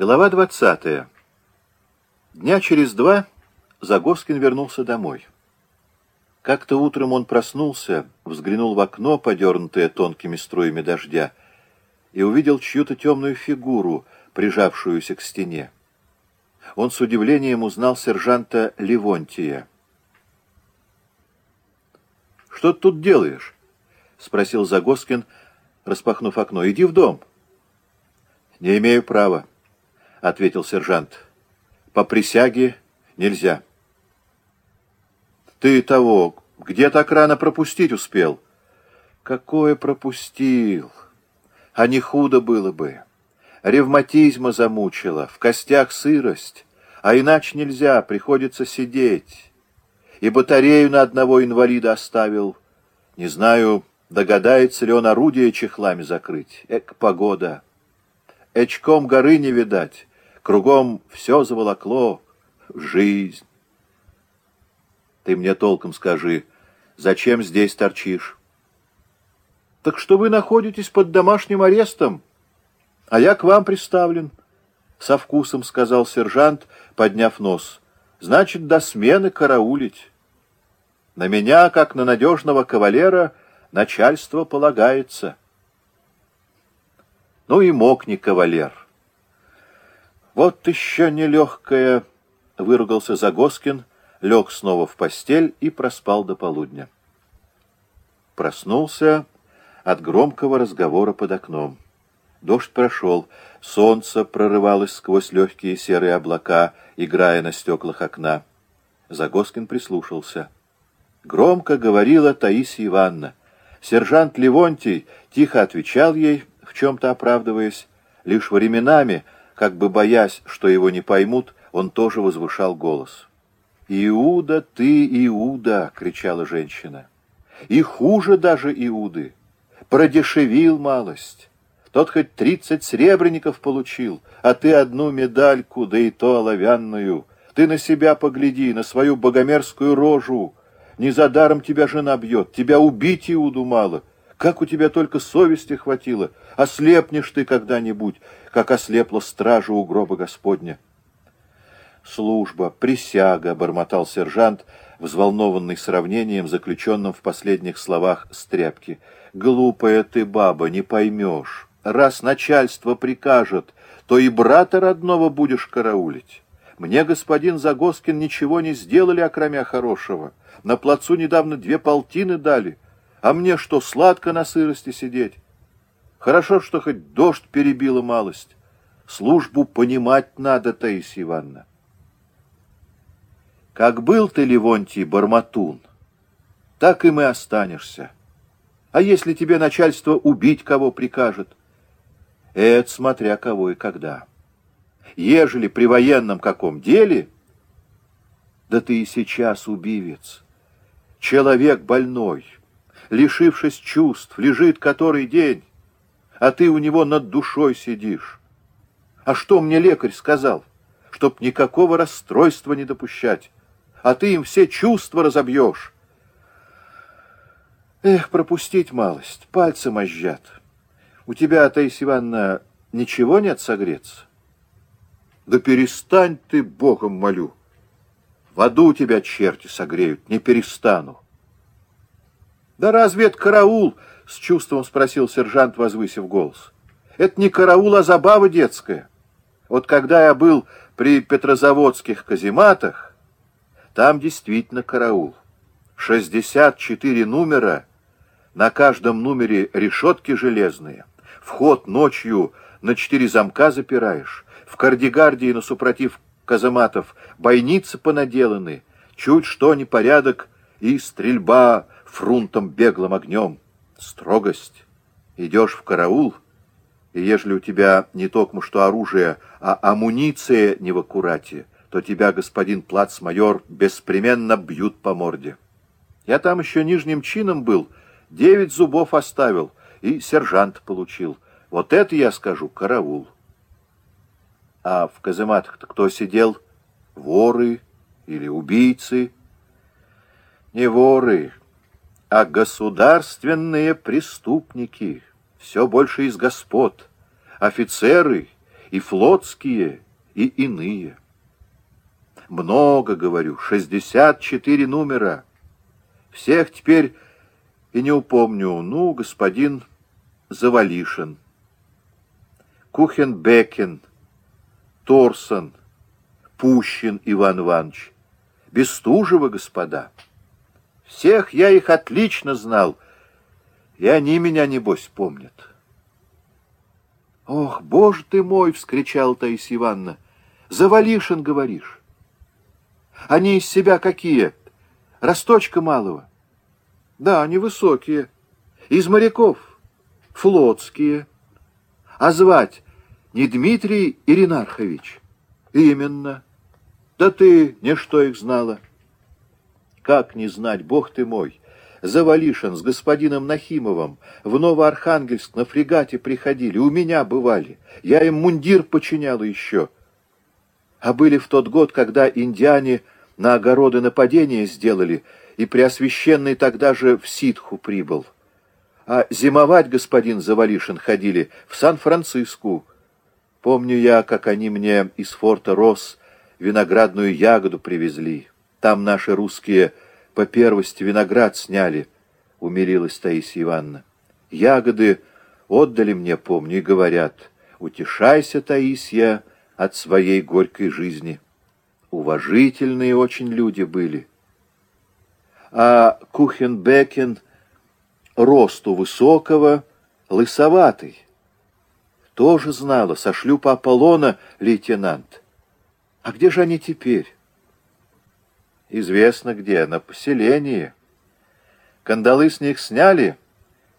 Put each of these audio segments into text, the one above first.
Глава 20. Дня через два Загоскин вернулся домой. Как-то утром он проснулся, взглянул в окно, подернутое тонкими струями дождя, и увидел чью-то темную фигуру, прижавшуюся к стене. Он с удивлением узнал сержанта Левонтия. «Что ты тут делаешь?» — спросил Загоскин, распахнув окно. «Иди в дом». «Не имею права», — ответил сержант. «По присяге нельзя». «Ты того, где так рано пропустить успел?» «Какое пропустил? А не худо было бы. Ревматизма замучила, в костях сырость, а иначе нельзя, приходится сидеть. И батарею на одного инвалида оставил. Не знаю, догадается ли он орудие чехлами закрыть. Эк, погода!» Эчком горы не видать, кругом все заволокло, жизнь. Ты мне толком скажи, зачем здесь торчишь? Так что вы находитесь под домашним арестом, а я к вам приставлен, — со вкусом сказал сержант, подняв нос. Значит, до смены караулить. На меня, как на надежного кавалера, начальство полагается. Ну и мог не кавалер. Вот еще нелегкое, — выругался Загоскин, лег снова в постель и проспал до полудня. Проснулся от громкого разговора под окном. Дождь прошел, солнце прорывалось сквозь легкие серые облака, играя на стеклах окна. Загоскин прислушался. Громко говорила Таисия Ивановна. Сержант Левонтий тихо отвечал ей, в чем-то оправдываясь, лишь временами, как бы боясь, что его не поймут, он тоже возвышал голос. «Иуда, ты Иуда!» — кричала женщина. «И хуже даже Иуды! Продешевил малость! Тот хоть тридцать сребреников получил, а ты одну медальку, да и то оловянную. Ты на себя погляди, на свою богомерзкую рожу. Не за даром тебя жена бьет, тебя убить Иуду мало. Как у тебя только совести хватило? Ослепнешь ты когда-нибудь, как ослепла стража у гроба Господня. Служба, присяга, — бормотал сержант, взволнованный сравнением, заключенным в последних словах стряпки. Глупая ты, баба, не поймешь. Раз начальство прикажет, то и брата родного будешь караулить. Мне, господин Загоскин, ничего не сделали, окромя хорошего. На плацу недавно две полтины дали — а мне что, сладко на сырости сидеть? Хорошо, что хоть дождь перебила малость. Службу понимать надо, Таисия Ивановна. Как был ты, Левонтий, барматун, так и мы останешься. А если тебе начальство убить кого прикажет? Это смотря кого и когда. Ежели при военном каком деле, да ты и сейчас убивец. Человек больной, лишившись чувств, лежит который день, а ты у него над душой сидишь. А что мне лекарь сказал? Чтоб никакого расстройства не допущать, а ты им все чувства разобьешь. Эх, пропустить малость, пальцы мозжат. У тебя, Таисия Ивановна, ничего нет согреться? Да перестань ты, Богом молю. В аду тебя черти согреют, не перестану. «Да разве это караул?» — с чувством спросил сержант, возвысив голос. «Это не караул, а забава детская. Вот когда я был при петрозаводских казематах, там действительно караул. 64 номера, на каждом номере решетки железные. Вход ночью на четыре замка запираешь. В кардигардии на супротив казематов бойницы понаделаны. Чуть что непорядок и стрельба фрунтом беглым огнем. Строгость. Идешь в караул, и ежели у тебя не только что оружие, а амуниция не в аккурате, то тебя, господин плацмайор, беспременно бьют по морде. Я там еще нижним чином был, девять зубов оставил, и сержант получил. Вот это, я скажу, караул. А в казематах-то кто сидел? Воры или убийцы? Не воры, а государственные преступники, все больше из господ, офицеры и флотские, и иные. Много, говорю, шестьдесят четыре номера. Всех теперь и не упомню. Ну, господин Завалишин, Кухенбекен, Торсон, Пущин Иван Иванович, Бестужева, господа. Всех я их отлично знал, и они меня, небось, помнят. «Ох, боже ты мой!» — вскричала Таисия Ивановна. «Завалишин, говоришь? Они из себя какие? Росточка малого?» «Да, они высокие. Из моряков. Флотские. А звать не Дмитрий Иринархович?» «Именно. Да ты не что их знала». «Как не знать, бог ты мой!» Завалишин с господином Нахимовым в Новоархангельск на фрегате приходили, у меня бывали. Я им мундир починяла еще. А были в тот год, когда индиане на огороды нападения сделали, и Преосвященный тогда же в ситху прибыл. А зимовать, господин Завалишин, ходили в Сан-Франциско. Помню я, как они мне из форта Рос виноградную ягоду привезли. Там наши русские по первости виноград сняли, — умилилась Таисия Ивановна. Ягоды отдали мне, помню, и говорят, утешайся, Таисия, от своей горькой жизни. Уважительные очень люди были. А Кухенбекен росту высокого, лысоватый. Тоже знала, со шлюпа Аполлона лейтенант. А где же они теперь? Известно где, на поселении. Кандалы с них сняли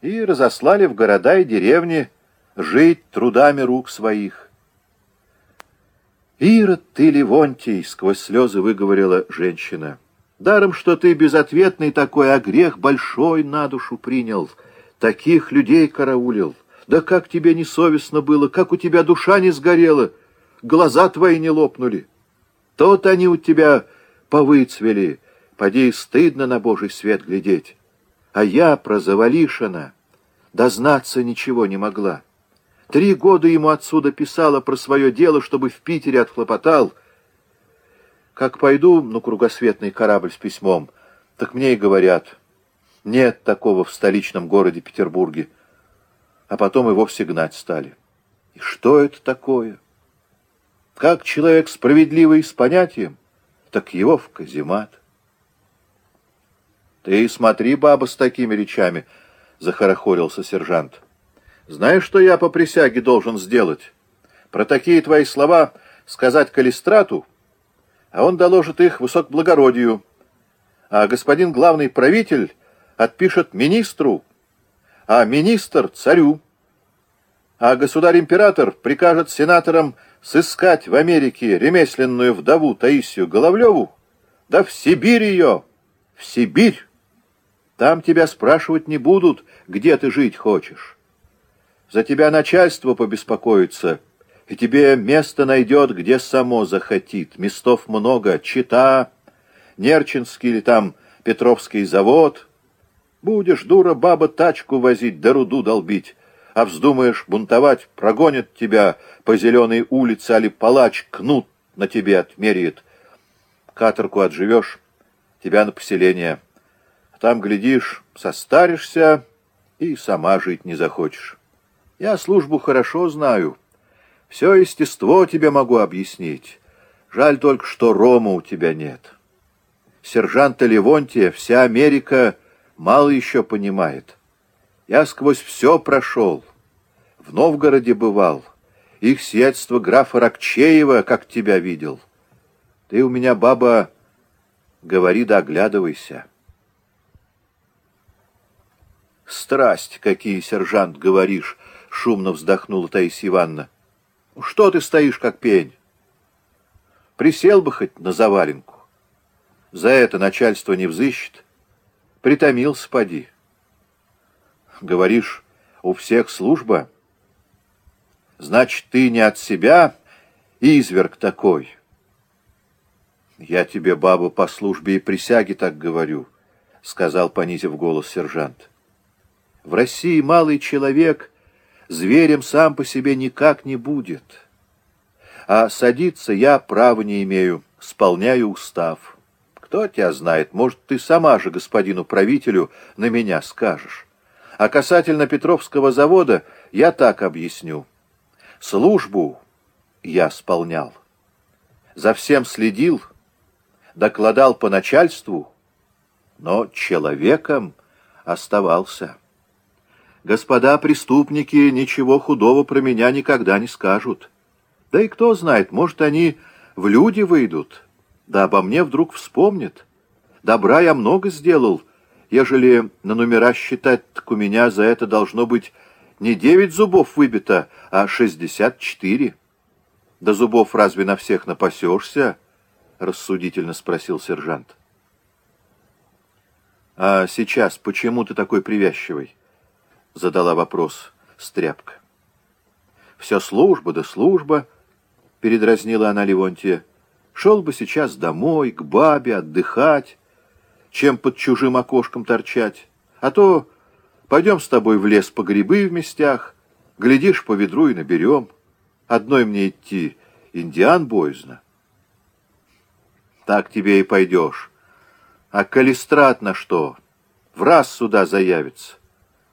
и разослали в города и деревни жить трудами рук своих. «Ирод ты, Левонтий!» — сквозь слезы выговорила женщина. «Даром, что ты безответный такой, а грех большой на душу принял, таких людей караулил. Да как тебе не совестно было, как у тебя душа не сгорела, глаза твои не лопнули. Тот они у тебя повыцвели, поди стыдно на Божий свет глядеть. А я про Завалишина дознаться ничего не могла. Три года ему отсюда писала про свое дело, чтобы в Питере отхлопотал. Как пойду на кругосветный корабль с письмом, так мне и говорят, нет такого в столичном городе Петербурге. А потом и вовсе гнать стали. И что это такое? Как человек справедливый с понятием? Так его в каземат. Ты смотри, баба, с такими речами, — захорохорился сержант. Знаешь, что я по присяге должен сделать? Про такие твои слова сказать калистрату, а он доложит их высокоблагородию, а господин главный правитель отпишет министру, а министр — царю, а государь-император прикажет сенаторам сыскать в Америке ремесленную вдову Таисию Головлеву, да в Сибирь ее, в Сибирь. Там тебя спрашивать не будут, где ты жить хочешь. За тебя начальство побеспокоится, и тебе место найдет, где само захотит. Местов много, Чита, Нерчинский или там Петровский завод. Будешь, дура, баба, тачку возить, да руду долбить а вздумаешь бунтовать, прогонят тебя по зеленой улице, али палач кнут на тебе отмеряет. Каторку отживешь, тебя на поселение. Там, глядишь, состаришься и сама жить не захочешь. Я службу хорошо знаю, все естество тебе могу объяснить. Жаль только, что Рома у тебя нет. Сержанта Левонтия вся Америка мало еще понимает». Я сквозь все прошел. В Новгороде бывал. Их сиятельство графа Рокчеева, как тебя видел. Ты у меня, баба, говори да оглядывайся. Страсть, какие, сержант, говоришь, шумно вздохнула Таисия Ивановна. Что ты стоишь, как пень? Присел бы хоть на заваленку. За это начальство не взыщет. Притомился, поди. Говоришь, у всех служба? Значит, ты не от себя изверг такой. Я тебе, баба, по службе и присяге так говорю, сказал, понизив голос сержант. В России малый человек зверем сам по себе никак не будет. а садиться я права не имею, сполняю устав. Кто тебя знает, может, ты сама же господину правителю на меня скажешь. А касательно Петровского завода я так объясню. Службу я сполнял. За всем следил, докладал по начальству, но человеком оставался. Господа преступники ничего худого про меня никогда не скажут. Да и кто знает, может, они в люди выйдут, да обо мне вдруг вспомнят. Добра я много сделал, ежели на номера считать, так у меня за это должно быть не девять зубов выбито, а шестьдесят четыре. Да зубов разве на всех напасешься? — рассудительно спросил сержант. — А сейчас почему ты такой привязчивый? — задала вопрос Стряпка. — Все служба да служба, — передразнила она Левонтия. — Шел бы сейчас домой, к бабе, отдыхать, чем под чужим окошком торчать. А то пойдем с тобой в лес по грибы в местях, глядишь по ведру и наберем. Одной мне идти индиан боязно. Так тебе и пойдешь. А калистрат на что? В раз сюда заявится.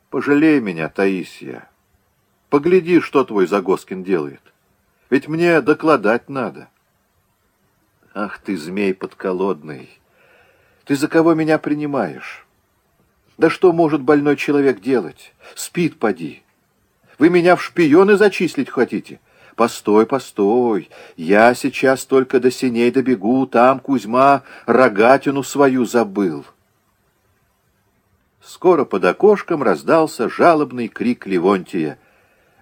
Пожалей меня, Таисия. Погляди, что твой Загоскин делает. Ведь мне докладать надо. Ах ты, змей подколодный! Ты за кого меня принимаешь? Да что может больной человек делать? Спит, поди. Вы меня в шпионы зачислить хотите? Постой, постой. Я сейчас только до синей добегу. Там Кузьма рогатину свою забыл. Скоро под окошком раздался жалобный крик Левонтия.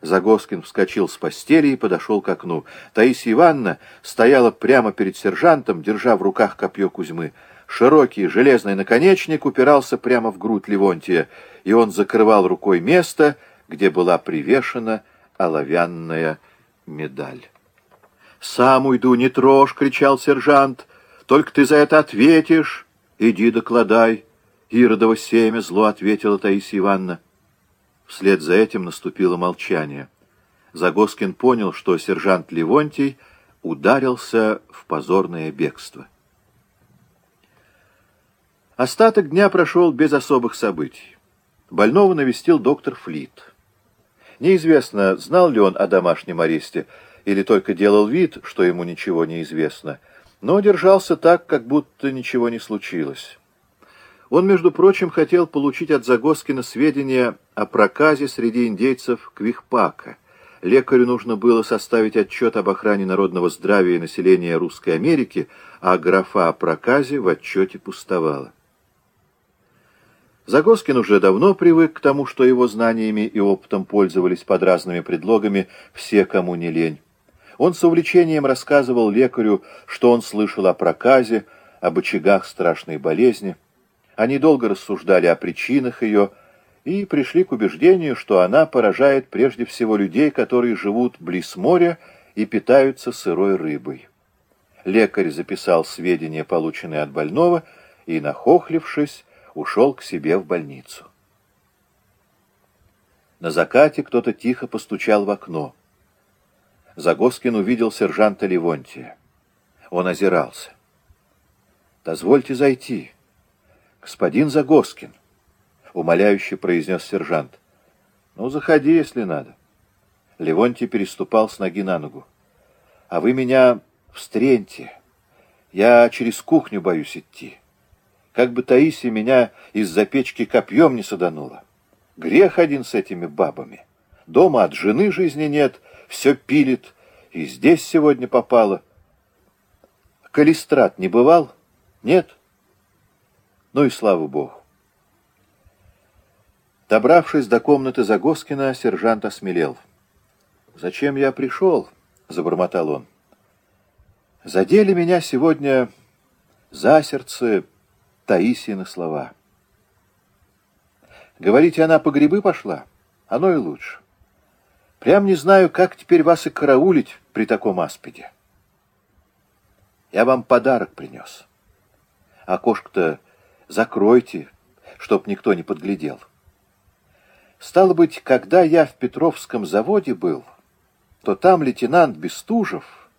Загоскин вскочил с постели и подошел к окну. Таисия Ивановна стояла прямо перед сержантом, держа в руках копье Кузьмы. Широкий железный наконечник упирался прямо в грудь Левонтия, и он закрывал рукой место, где была привешена оловянная медаль. «Сам уйду, не трожь!» — кричал сержант. «Только ты за это ответишь! Иди докладай!» Иродово семя зло ответила Таисия Ивановна. Вслед за этим наступило молчание. Загоскин понял, что сержант Левонтий ударился в позорное бегство. Остаток дня прошел без особых событий. Больного навестил доктор Флит. Неизвестно, знал ли он о домашнем аресте, или только делал вид, что ему ничего не известно, но держался так, как будто ничего не случилось. Он, между прочим, хотел получить от Загоскина сведения о проказе среди индейцев Квихпака. Лекарю нужно было составить отчет об охране народного здравия и населения Русской Америки, а графа о проказе в отчете пустовала. Загоскин уже давно привык к тому, что его знаниями и опытом пользовались под разными предлогами все, кому не лень. Он с увлечением рассказывал лекарю, что он слышал о проказе, об очагах страшной болезни. Они долго рассуждали о причинах ее и пришли к убеждению, что она поражает прежде всего людей, которые живут близ моря и питаются сырой рыбой. Лекарь записал сведения, полученные от больного, и, нахохлившись, ушел к себе в больницу. На закате кто-то тихо постучал в окно. Загоскин увидел сержанта Левонтия. Он озирался. «Дозвольте зайти. Господин Загоскин», — умоляюще произнес сержант. «Ну, заходи, если надо». Левонтий переступал с ноги на ногу. «А вы меня встреньте. Я через кухню боюсь идти». Как бы Таисия меня из-за печки копьем не саданула. Грех один с этими бабами. Дома от жены жизни нет, все пилит. И здесь сегодня попало. Калистрат не бывал? Нет? Ну и слава богу. Добравшись до комнаты Загоскина, сержант осмелел. «Зачем я пришел?» — забормотал он. «Задели меня сегодня за сердце...» Таисины слова. Говорите, она по грибы пошла? Оно и лучше. Прям не знаю, как теперь вас и караулить при таком аспиде. Я вам подарок принес. Окошко-то закройте, чтоб никто не подглядел. Стало быть, когда я в Петровском заводе был, то там лейтенант Бестужев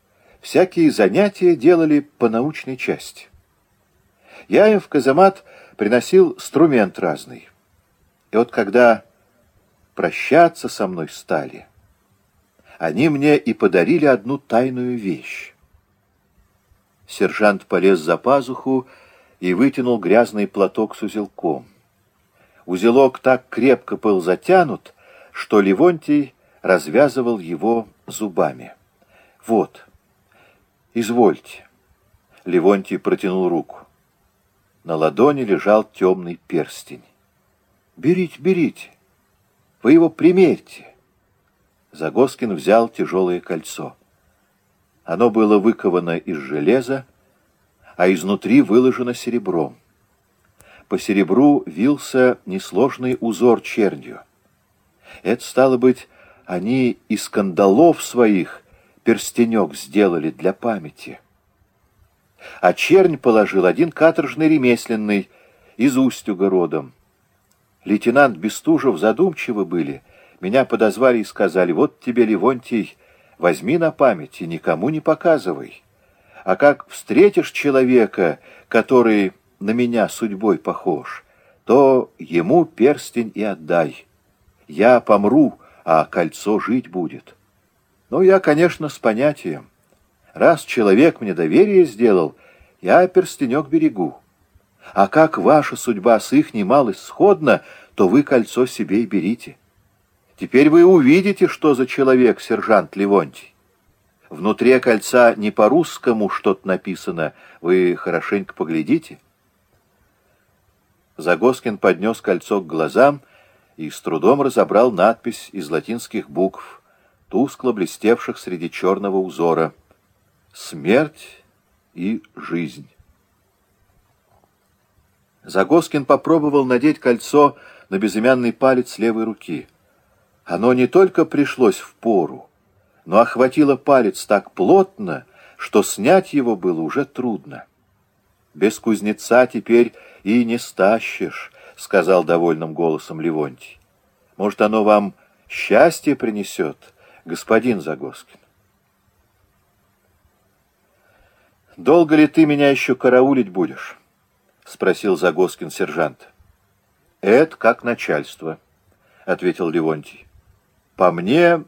всякие занятия делали по научной части. Я им в каземат приносил инструмент разный. И вот когда прощаться со мной стали, они мне и подарили одну тайную вещь. Сержант полез за пазуху и вытянул грязный платок с узелком. Узелок так крепко был затянут, что Левонтий развязывал его зубами. «Вот, извольте». Левонтий протянул руку. На ладони лежал темный перстень. «Берите, берите, вы его примерьте». Загоскин взял тяжелое кольцо. Оно было выковано из железа, а изнутри выложено серебром. По серебру вился несложный узор чернью. Это, стало быть, они из кандалов своих перстенек сделали для памяти. А чернь положил один каторжный ремесленный из Устюга родом. Лейтенант Бестужев задумчивы были. Меня подозвали и сказали, вот тебе, Левонтий, возьми на память и никому не показывай. А как встретишь человека, который на меня судьбой похож, то ему перстень и отдай. Я помру, а кольцо жить будет. Ну, я, конечно, с понятием. Раз человек мне доверие сделал, я перстенек берегу. А как ваша судьба с их немало сходна, то вы кольцо себе и берите. Теперь вы увидите, что за человек сержант Левонтий. Внутри кольца не по-русскому что-то написано, вы хорошенько поглядите. Загоскин поднес кольцо к глазам и с трудом разобрал надпись из латинских букв, тускло блестевших среди черного узора. «Смерть и жизнь». Загоскин попробовал надеть кольцо на безымянный палец левой руки — оно не только пришлось в пору, но охватило палец так плотно, что снять его было уже трудно. «Без кузнеца теперь и не стащишь», — сказал довольным голосом Левонтий. «Может, оно вам счастье принесет, господин Загоскин?» «Долго ли ты меня еще караулить будешь?» — спросил Загоскин сержант. «Это как начальство», — ответил Левонтий. По мне,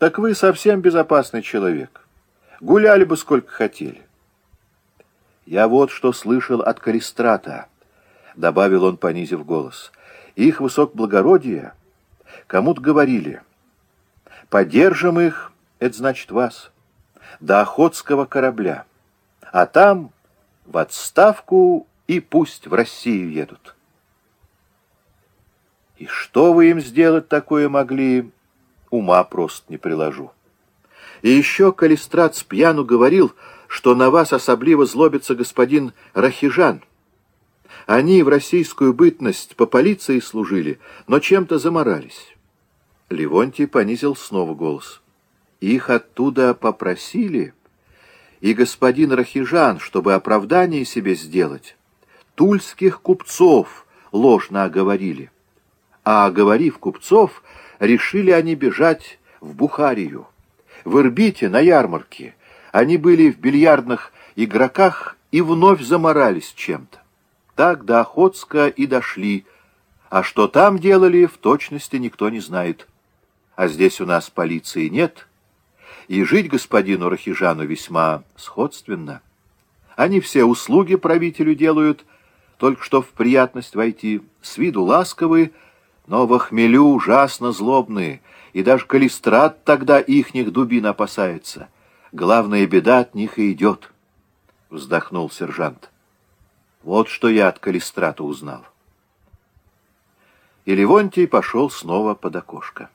так вы совсем безопасный человек. Гуляли бы сколько хотели. Я вот что слышал от Калистрата, добавил он, понизив голос. Их высокоблагородие кому-то говорили. Поддержим их, это значит вас, до Охотского корабля. А там в отставку и пусть в Россию едут. И что вы им сделать такое могли, ума просто не приложу. И еще Калистрат с пьяну говорил, что на вас особливо злобится господин Рахижан. Они в российскую бытность по полиции служили, но чем-то заморались. Левонтий понизил снова голос. Их оттуда попросили, и господин Рахижан, чтобы оправдание себе сделать, тульских купцов ложно оговорили. А оговорив купцов, решили они бежать в Бухарию. В Ирбите на ярмарке они были в бильярдных игроках и вновь заморались чем-то. Так до Охотска и дошли, а что там делали, в точности никто не знает. А здесь у нас полиции нет, и жить господину Рахижану весьма сходственно. Они все услуги правителю делают, только что в приятность войти, с виду ласковые, но в хмелю ужасно злобные, и даже калистрат тогда ихних дубин опасается. Главная беда от них и идет, — вздохнул сержант. Вот что я от калистрата узнал. И Левонтий пошел снова под окошко.